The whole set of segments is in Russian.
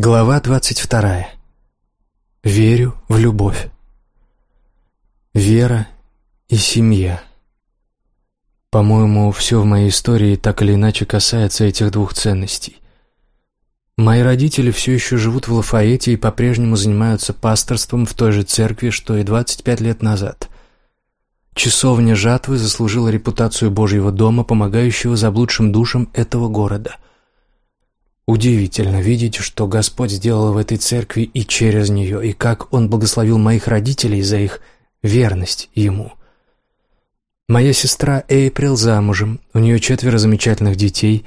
Глава двадцать вторая. Верю в любовь. Вера и семья. По-моему, все в моей истории так или иначе касается этих двух ценностей. Мои родители все еще живут в Лафаэте и по-прежнему занимаются пасторством в той же церкви, что и 25 лет назад. Часовня жатвы заслужила репутацию Божьего дома, помогающего заблудшим душам этого города – Удивительно видеть, что Господь сделал в этой церкви и через нее, и как Он благословил моих родителей за их верность Ему. Моя сестра Эйприл замужем, у нее четверо замечательных детей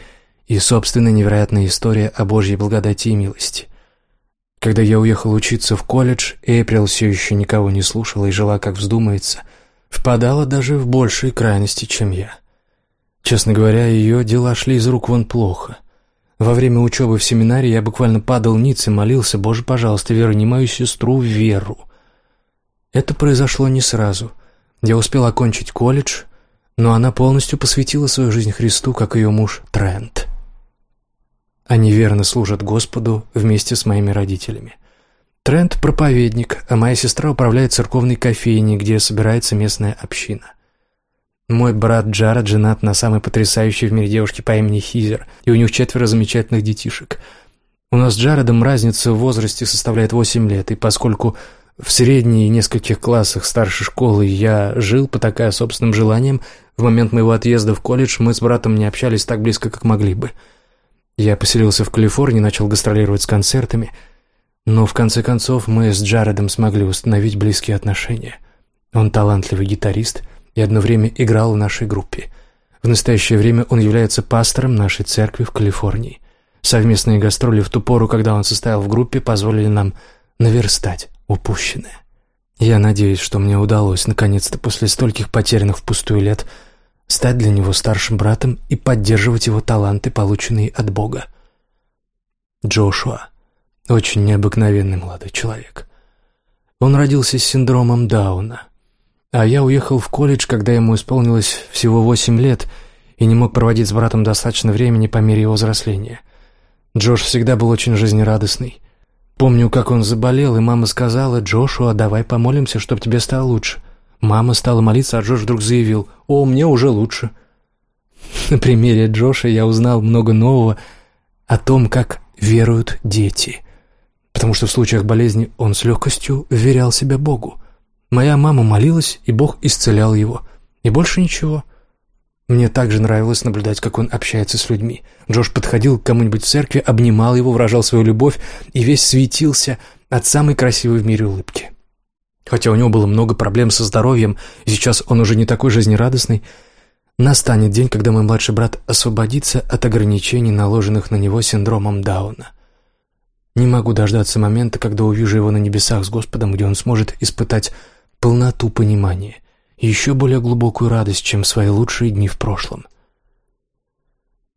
и собственная невероятная история о Божьей благодати и милости. Когда я уехал учиться в колледж, Эйприл все еще никого не слушала и жила, как вздумается, впадала даже в большие крайности, чем я. Честно говоря, ее дела шли из рук вон плохо — во время учебы в семинарии я буквально падал ниц и молился, «Боже, пожалуйста, верни мою сестру в веру». Это произошло не сразу. Я успел окончить колледж, но она полностью посвятила свою жизнь Христу, как ее муж Трент. Они верно служат Господу вместе с моими родителями. Трент – проповедник, а моя сестра управляет церковной кофейней, где собирается местная община. Мой брат Джаред женат на самой потрясающей в мире девушке по имени Хизер, и у них четверо замечательных детишек. У нас с Джаредом разница в возрасте составляет 8 лет, и поскольку в средней и нескольких классах старшей школы я жил, потакая собственным желанием, в момент моего отъезда в колледж мы с братом не общались так близко, как могли бы. Я поселился в Калифорнии, начал гастролировать с концертами, но в конце концов мы с Джаредом смогли установить близкие отношения. Он талантливый гитарист — и одно время играл в нашей группе. В настоящее время он является пастором нашей церкви в Калифорнии. Совместные гастроли в ту пору, когда он состоял в группе, позволили нам наверстать упущенное. Я надеюсь, что мне удалось, наконец-то, после стольких потерянных впустую лет, стать для него старшим братом и поддерживать его таланты, полученные от Бога. Джошуа – очень необыкновенный молодой человек. Он родился с синдромом Дауна – а я уехал в колледж, когда ему исполнилось всего восемь лет, и не мог проводить с братом достаточно времени по мере его взросления. Джош всегда был очень жизнерадостный. Помню, как он заболел, и мама сказала, «Джошуа, давай помолимся, чтобы тебе стало лучше». Мама стала молиться, а Джош вдруг заявил, «О, мне уже лучше». На примере Джоша я узнал много нового о том, как веруют дети, потому что в случаях болезни он с легкостью вверял себя Богу. Моя мама молилась, и Бог исцелял его. И больше ничего. Мне также нравилось наблюдать, как он общается с людьми. Джош подходил к кому-нибудь в церкви, обнимал его, выражал свою любовь и весь светился от самой красивой в мире улыбки. Хотя у него было много проблем со здоровьем, и сейчас он уже не такой жизнерадостный, настанет день, когда мой младший брат освободится от ограничений, наложенных на него синдромом Дауна. Не могу дождаться момента, когда увижу его на небесах с Господом, где он сможет испытать полноту понимания еще более глубокую радость, чем свои лучшие дни в прошлом.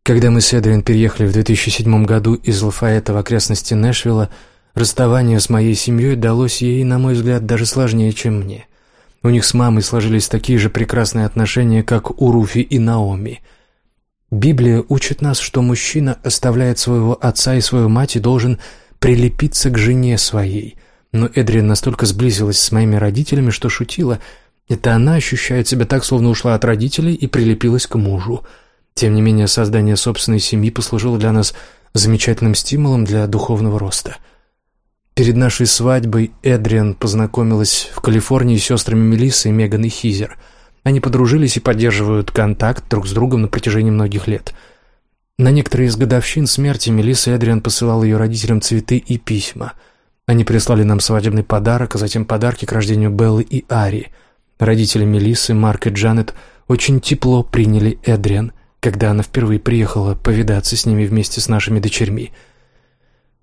Когда мы с Эдрин переехали в 2007 году из Лафаэта в окрестности Нэшвилла, расставание с моей семьей далось ей, на мой взгляд, даже сложнее, чем мне. У них с мамой сложились такие же прекрасные отношения, как у Руфи и Наоми. Библия учит нас, что мужчина оставляет своего отца и свою мать и должен прилепиться к жене своей – но Эдриан настолько сблизилась с моими родителями, что шутила. Это она ощущает себя так, словно ушла от родителей и прилепилась к мужу. Тем не менее, создание собственной семьи послужило для нас замечательным стимулом для духовного роста. Перед нашей свадьбой Эдриан познакомилась в Калифорнии с сестрами Мелиссы, Меган и Хизер. Они подружились и поддерживают контакт друг с другом на протяжении многих лет. На некоторые из годовщин смерти Мелисса Эдриан посылал ее родителям цветы и письма – они прислали нам свадебный подарок, а затем подарки к рождению Беллы и Ари. Родители Мелиссы, Марк и Джанет очень тепло приняли Эдриан, когда она впервые приехала повидаться с ними вместе с нашими дочерьми.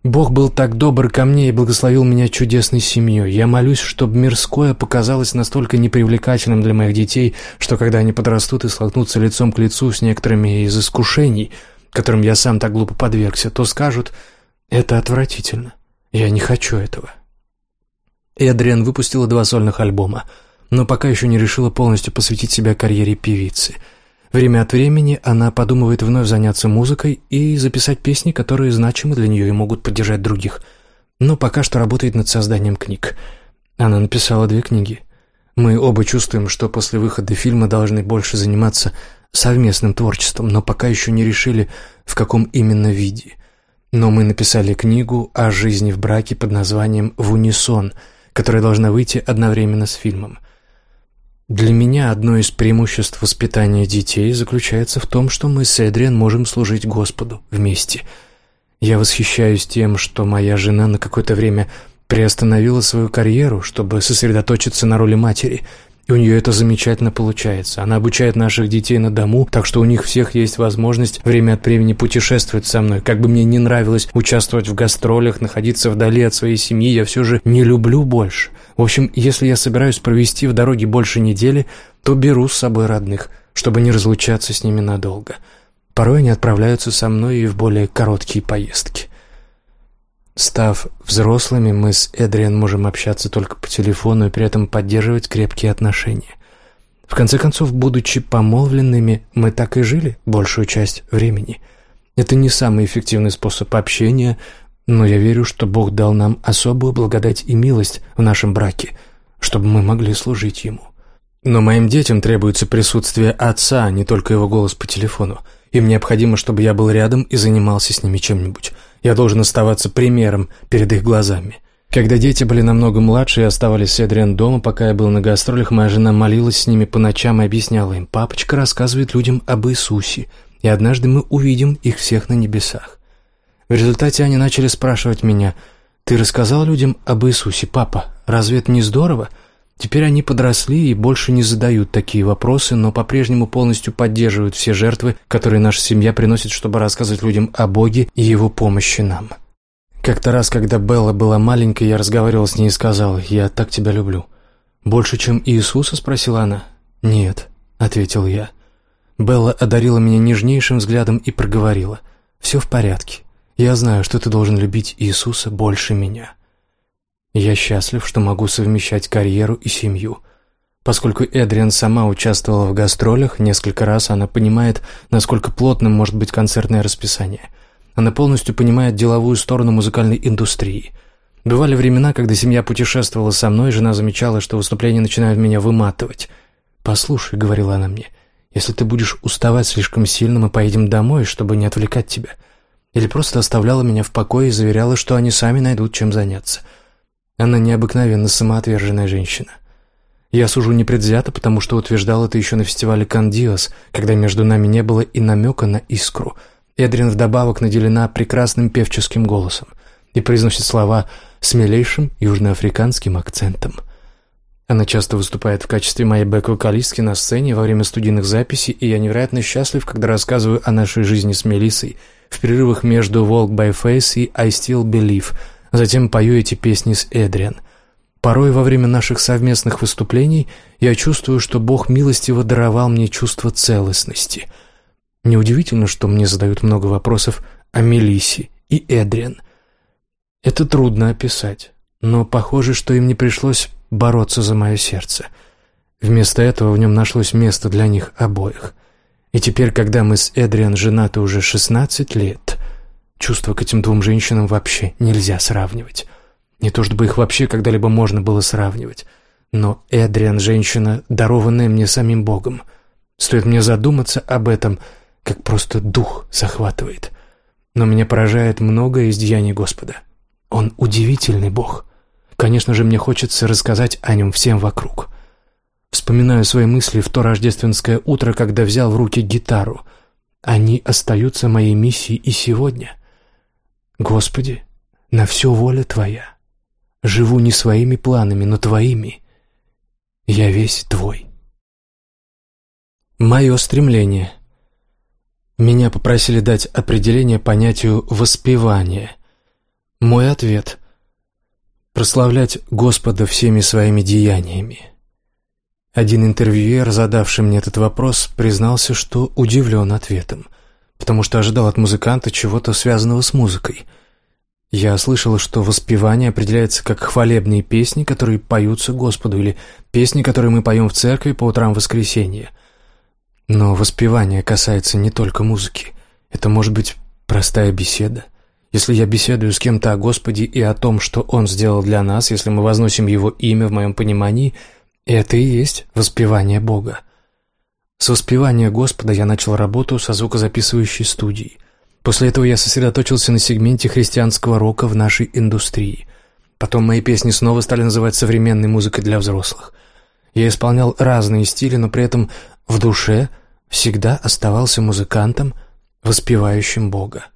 Бог был так добр ко мне и благословил меня чудесной семьей. Я молюсь, чтобы мирское показалось настолько непривлекательным для моих детей, что когда они подрастут и столкнутся лицом к лицу с некоторыми из искушений, которым я сам так глупо подвергся, то скажут «это отвратительно». Я не хочу этого. Эдриан выпустила два сольных альбома, но пока еще не решила полностью посвятить себя карьере певицы. Время от времени она подумывает вновь заняться музыкой и записать песни, которые значимы для нее и могут поддержать других. Но пока что работает над созданием книг. Она написала две книги. Мы оба чувствуем, что после выхода фильма должны больше заниматься совместным творчеством, но пока еще не решили, в каком именно виде. Но мы написали книгу о жизни в браке под названием «В унисон», которая должна выйти одновременно с фильмом. Для меня одно из преимуществ воспитания детей заключается в том, что мы с Эдриан можем служить Господу вместе. Я восхищаюсь тем, что моя жена на какое-то время приостановила свою карьеру, чтобы сосредоточиться на роли матери – и у нее это замечательно получается. Она обучает наших детей на дому, так что у них всех есть возможность время от времени путешествовать со мной. Как бы мне не нравилось участвовать в гастролях, находиться вдали от своей семьи, я все же не люблю больше. В общем, если я собираюсь провести в дороге больше недели, то беру с собой родных, чтобы не разлучаться с ними надолго. Порой они отправляются со мной и в более короткие поездки. Став взрослыми, мы с Эдриан можем общаться только по телефону и при этом поддерживать крепкие отношения. В конце концов, будучи помолвленными, мы так и жили большую часть времени. Это не самый эффективный способ общения, но я верю, что Бог дал нам особую благодать и милость в нашем браке, чтобы мы могли служить Ему. Но моим детям требуется присутствие отца, а не только его голос по телефону. Им необходимо, чтобы я был рядом и занимался с ними чем-нибудь. Я должен оставаться примером перед их глазами. Когда дети были намного младше и оставались с Эдриан дома, пока я был на гастролях, моя жена молилась с ними по ночам и объясняла им, «Папочка рассказывает людям об Иисусе, и однажды мы увидим их всех на небесах». В результате они начали спрашивать меня, «Ты рассказал людям об Иисусе, папа? Разве это не здорово?» Теперь они подросли и больше не задают такие вопросы, но по-прежнему полностью поддерживают все жертвы, которые наша семья приносит, чтобы рассказывать людям о Боге и Его помощи нам. Как-то раз, когда Белла была маленькой, я разговаривал с ней и сказал, «Я так тебя люблю». «Больше, чем Иисуса?» – спросила она. «Нет», – ответил я. Белла одарила меня нежнейшим взглядом и проговорила, «Все в порядке. Я знаю, что ты должен любить Иисуса больше меня». Я счастлив, что могу совмещать карьеру и семью. Поскольку Эдриан сама участвовала в гастролях, несколько раз она понимает, насколько плотным может быть концертное расписание. Она полностью понимает деловую сторону музыкальной индустрии. Бывали времена, когда семья путешествовала со мной, жена замечала, что выступления начинают меня выматывать. «Послушай», — говорила она мне, — «если ты будешь уставать слишком сильно, мы поедем домой, чтобы не отвлекать тебя». Или просто оставляла меня в покое и заверяла, что они сами найдут чем заняться — она необыкновенно самоотверженная женщина. Я сужу непредвзято, потому что утверждал это еще на фестивале «Кандиос», когда между нами не было и намека на искру. Эдрин вдобавок наделена прекрасным певческим голосом и произносит слова с милейшим южноафриканским акцентом. Она часто выступает в качестве моей бэк-вокалистки на сцене во время студийных записей, и я невероятно счастлив, когда рассказываю о нашей жизни с Мелиссой в перерывах между «Walk by Face» и «I Still Believe», Затем пою эти песни с Эдриан. Порой во время наших совместных выступлений я чувствую, что Бог милостиво даровал мне чувство целостности. Неудивительно, что мне задают много вопросов о Мелиссе и Эдриан. Это трудно описать, но похоже, что им не пришлось бороться за мое сердце. Вместо этого в нем нашлось место для них обоих. И теперь, когда мы с Эдриан женаты уже 16 лет, Чувства к этим двум женщинам вообще нельзя сравнивать. Не то чтобы их вообще когда-либо можно было сравнивать. Но Эдриан — женщина, дарованная мне самим Богом. Стоит мне задуматься об этом, как просто дух захватывает. Но меня поражает многое из деяний Господа. Он удивительный Бог. Конечно же, мне хочется рассказать о нем всем вокруг. Вспоминаю свои мысли в то рождественское утро, когда взял в руки гитару. Они остаются моей миссией и сегодня — Господи, на все воля Твоя. Живу не своими планами, но Твоими. Я весь Твой. Мое стремление. Меня попросили дать определение понятию «воспевание». Мой ответ — прославлять Господа всеми своими деяниями. Один интервьюер, задавший мне этот вопрос, признался, что удивлен ответом — потому что ожидал от музыканта чего-то связанного с музыкой. Я слышал, что воспевание определяется как хвалебные песни, которые поются Господу, или песни, которые мы поем в церкви по утрам воскресенья. Но воспевание касается не только музыки. Это может быть простая беседа. Если я беседую с кем-то о Господе и о том, что Он сделал для нас, если мы возносим Его имя в моем понимании, это и есть воспевание Бога. С воспевания Господа я начал работу со звукозаписывающей студией. После этого я сосредоточился на сегменте христианского рока в нашей индустрии. Потом мои песни снова стали называть современной музыкой для взрослых. Я исполнял разные стили, но при этом в душе всегда оставался музыкантом, воспевающим Бога.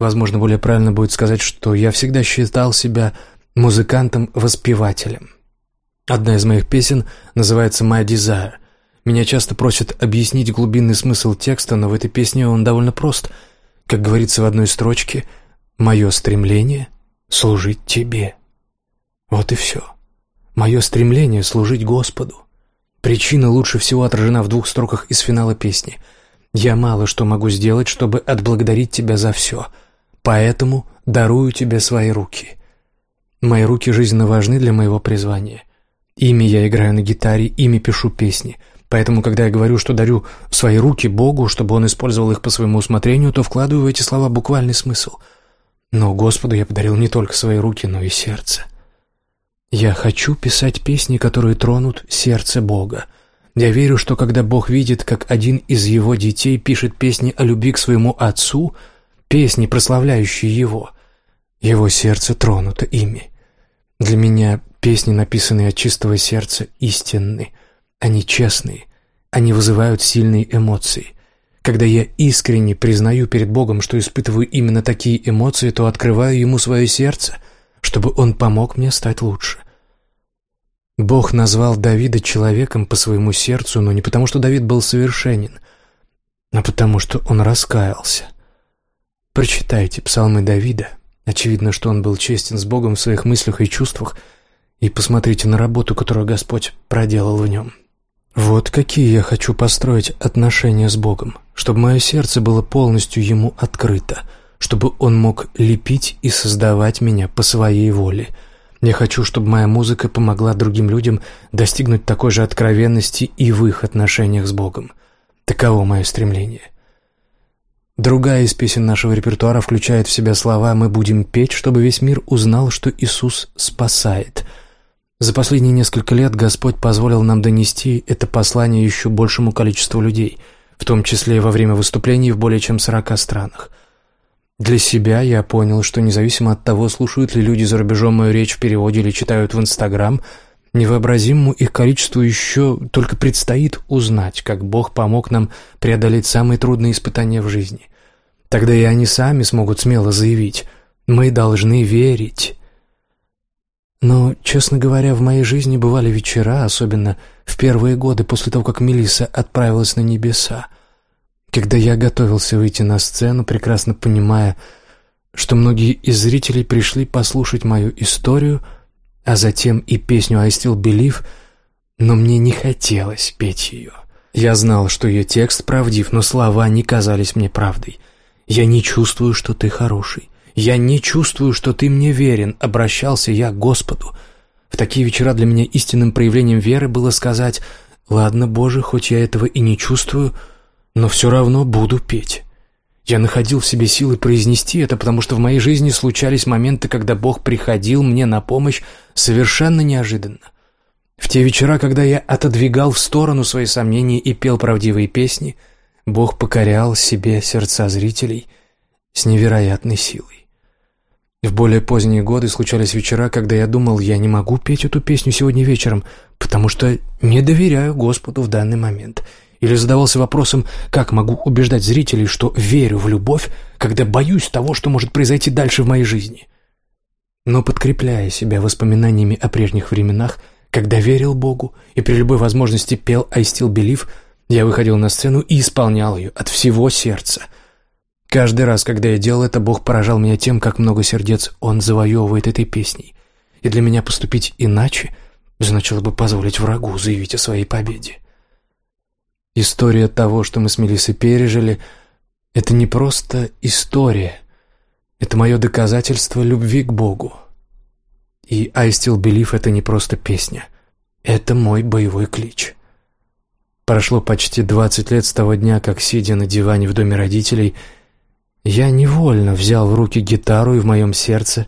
Возможно, более правильно будет сказать, что я всегда считал себя музыкантом-воспевателем. Одна из моих песен называется «My Desire». Меня часто просят объяснить глубинный смысл текста, но в этой песне он довольно прост – как говорится в одной строчке, «Мое стремление — служить тебе». Вот и все. Мое стремление — служить Господу. Причина лучше всего отражена в двух строках из финала песни. «Я мало что могу сделать, чтобы отблагодарить тебя за все, поэтому дарую тебе свои руки». Мои руки жизненно важны для моего призвания. Ими я играю на гитаре, ими пишу песни — Поэтому, когда я говорю, что дарю свои руки Богу, чтобы Он использовал их по своему усмотрению, то вкладываю в эти слова буквальный смысл. Но Господу я подарил не только свои руки, но и сердце. Я хочу писать песни, которые тронут сердце Бога. Я верю, что когда Бог видит, как один из Его детей пишет песни о любви к своему Отцу, песни, прославляющие Его, Его сердце тронуто ими. Для меня песни, написанные от чистого сердца, истинны — они честные, они вызывают сильные эмоции. Когда я искренне признаю перед Богом, что испытываю именно такие эмоции, то открываю Ему свое сердце, чтобы Он помог мне стать лучше. Бог назвал Давида человеком по своему сердцу, но не потому, что Давид был совершенен, а потому, что он раскаялся. Прочитайте псалмы Давида. Очевидно, что он был честен с Богом в своих мыслях и чувствах, и посмотрите на работу, которую Господь проделал в нем. Вот какие я хочу построить отношения с Богом, чтобы мое сердце было полностью Ему открыто, чтобы Он мог лепить и создавать меня по своей воле. Я хочу, чтобы моя музыка помогла другим людям достигнуть такой же откровенности и в их отношениях с Богом. Таково мое стремление. Другая из песен нашего репертуара включает в себя слова «Мы будем петь, чтобы весь мир узнал, что Иисус спасает», за последние несколько лет Господь позволил нам донести это послание еще большему количеству людей, в том числе во время выступлений в более чем 40 странах. Для себя я понял, что независимо от того, слушают ли люди за рубежом мою речь в переводе или читают в Инстаграм, невообразимому их количеству еще только предстоит узнать, как Бог помог нам преодолеть самые трудные испытания в жизни. Тогда и они сами смогут смело заявить «Мы должны верить». Но, честно говоря, в моей жизни бывали вечера, особенно в первые годы после того, как Мелиса отправилась на небеса, когда я готовился выйти на сцену, прекрасно понимая, что многие из зрителей пришли послушать мою историю, а затем и песню «I Still Believe», но мне не хотелось петь ее. Я знал, что ее текст правдив, но слова не казались мне правдой. «Я не чувствую, что ты хороший. «Я не чувствую, что ты мне верен», — обращался я к Господу. В такие вечера для меня истинным проявлением веры было сказать «Ладно, Боже, хоть я этого и не чувствую, но все равно буду петь». Я находил в себе силы произнести это, потому что в моей жизни случались моменты, когда Бог приходил мне на помощь совершенно неожиданно. В те вечера, когда я отодвигал в сторону свои сомнения и пел правдивые песни, Бог покорял себе сердца зрителей с невероятной силой. В более поздние годы случались вечера, когда я думал, я не могу петь эту песню сегодня вечером, потому что не доверяю Господу в данный момент. Или задавался вопросом, как могу убеждать зрителей, что верю в любовь, когда боюсь того, что может произойти дальше в моей жизни. Но подкрепляя себя воспоминаниями о прежних временах, когда верил Богу и при любой возможности пел «I still believe», я выходил на сцену и исполнял ее от всего сердца – Каждый раз, когда я делал это, Бог поражал меня тем, как много сердец Он завоевывает этой песней. И для меня поступить иначе значило бы позволить врагу заявить о своей победе. История того, что мы с Мелиссой пережили, это не просто история. Это мое доказательство любви к Богу. И «I still believe» — это не просто песня. Это мой боевой клич. Прошло почти двадцать лет с того дня, как, сидя на диване в доме родителей, я невольно взял в руки гитару, и в моем сердце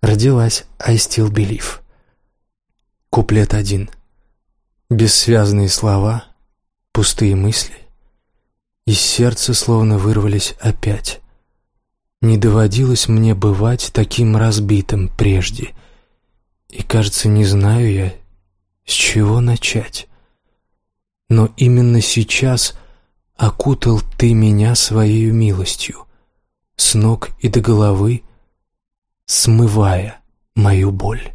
родилась «I still believe». Куплет один. Бессвязные слова, пустые мысли. Из сердца словно вырвались опять. Не доводилось мне бывать таким разбитым прежде. И, кажется, не знаю я, с чего начать. Но именно сейчас окутал ты меня своей милостью, с ног и до головы, смывая мою боль.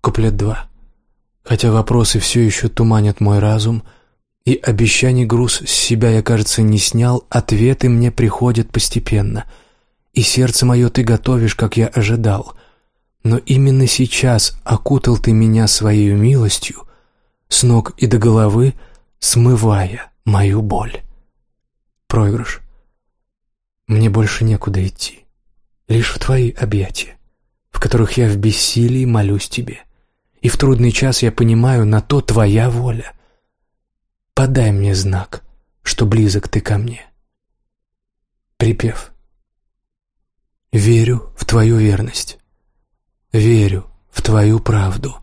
Куплет 2. Хотя вопросы все еще туманят мой разум, и обещаний груз с себя я, кажется, не снял, ответы мне приходят постепенно, и сердце мое ты готовишь, как я ожидал. Но именно сейчас окутал ты меня своей милостью, с ног и до головы, смывая мою боль. Проигрыш. Мне больше некуда идти, лишь в твои объятия, в которых я в бессилии молюсь тебе. И в трудный час я понимаю, на то твоя воля. Подай мне знак, что близок ты ко мне. Припев. Верю в твою верность. Верю в твою правду.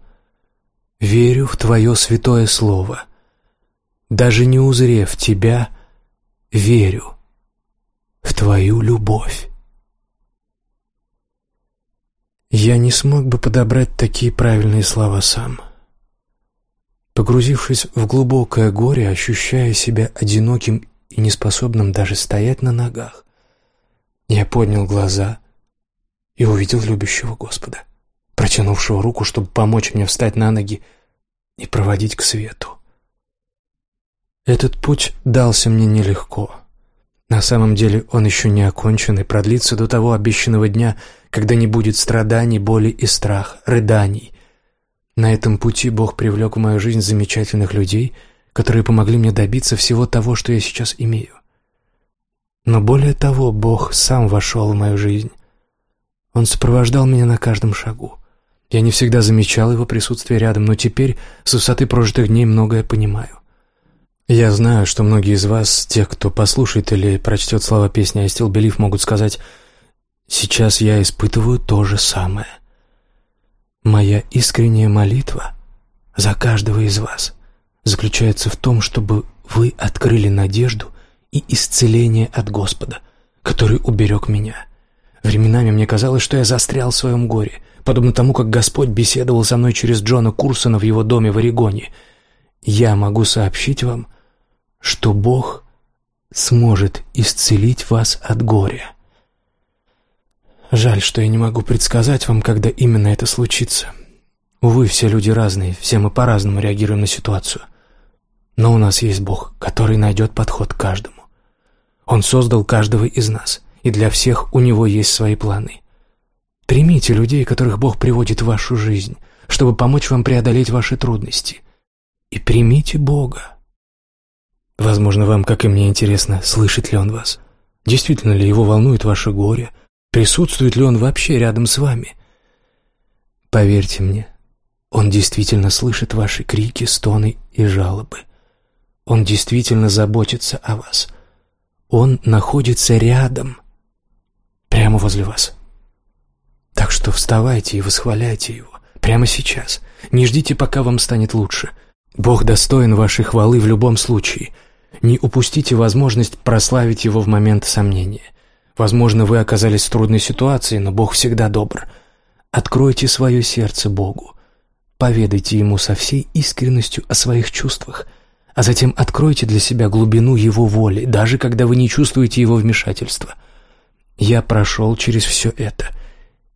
Верю в твое святое слово. Даже не узрев тебя, верю в твою любовь. Я не смог бы подобрать такие правильные слова сам. Погрузившись в глубокое горе, ощущая себя одиноким и неспособным даже стоять на ногах, я поднял глаза и увидел любящего Господа, протянувшего руку, чтобы помочь мне встать на ноги и проводить к свету. Этот путь дался мне нелегко — на самом деле он еще не окончен и продлится до того обещанного дня, когда не будет страданий, боли и страх, рыданий. На этом пути Бог привлек в мою жизнь замечательных людей, которые помогли мне добиться всего того, что я сейчас имею. Но более того, Бог сам вошел в мою жизнь. Он сопровождал меня на каждом шагу. Я не всегда замечал его присутствие рядом, но теперь с высоты прожитых дней многое понимаю. Я знаю, что многие из вас, тех, кто послушает или прочтет слова песни «I still believe», могут сказать «Сейчас я испытываю то же самое». Моя искренняя молитва за каждого из вас заключается в том, чтобы вы открыли надежду и исцеление от Господа, который уберег меня. Временами мне казалось, что я застрял в своем горе, подобно тому, как Господь беседовал со мной через Джона Курсона в его доме в Орегоне. Я могу сообщить вам, что Бог сможет исцелить вас от горя. Жаль, что я не могу предсказать вам, когда именно это случится. Увы, все люди разные, все мы по-разному реагируем на ситуацию. Но у нас есть Бог, который найдет подход к каждому. Он создал каждого из нас, и для всех у Него есть свои планы. Примите людей, которых Бог приводит в вашу жизнь, чтобы помочь вам преодолеть ваши трудности. И примите Бога. Возможно, вам, как и мне, интересно, слышит ли он вас. Действительно ли его волнует ваше горе? Присутствует ли он вообще рядом с вами? Поверьте мне, он действительно слышит ваши крики, стоны и жалобы. Он действительно заботится о вас. Он находится рядом, прямо возле вас. Так что вставайте и восхваляйте его прямо сейчас. Не ждите, пока вам станет лучше. Бог достоин вашей хвалы в любом случае — не упустите возможность прославить Его в момент сомнения. Возможно, вы оказались в трудной ситуации, но Бог всегда добр. Откройте свое сердце Богу. Поведайте Ему со всей искренностью о своих чувствах, а затем откройте для себя глубину Его воли, даже когда вы не чувствуете Его вмешательства. Я прошел через все это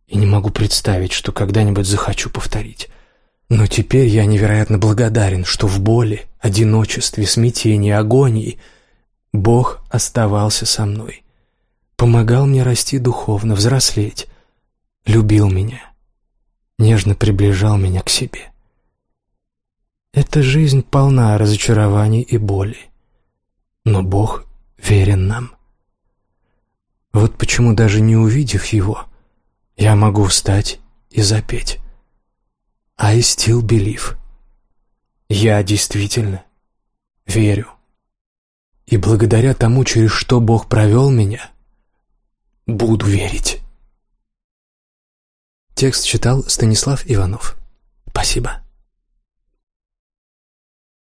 и не могу представить, что когда-нибудь захочу повторить. Но теперь я невероятно благодарен, что в боли, одиночестве, смятении, агонии Бог оставался со мной, помогал мне расти духовно, взрослеть, любил меня, нежно приближал меня к себе. Эта жизнь полна разочарований и боли, но Бог верен нам. Вот почему даже не увидев Его, я могу встать и запеть. I still believe. Я действительно верю. И благодаря тому, через что Бог провел меня, буду верить. Текст читал Станислав Иванов. Спасибо.